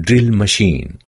drill machine.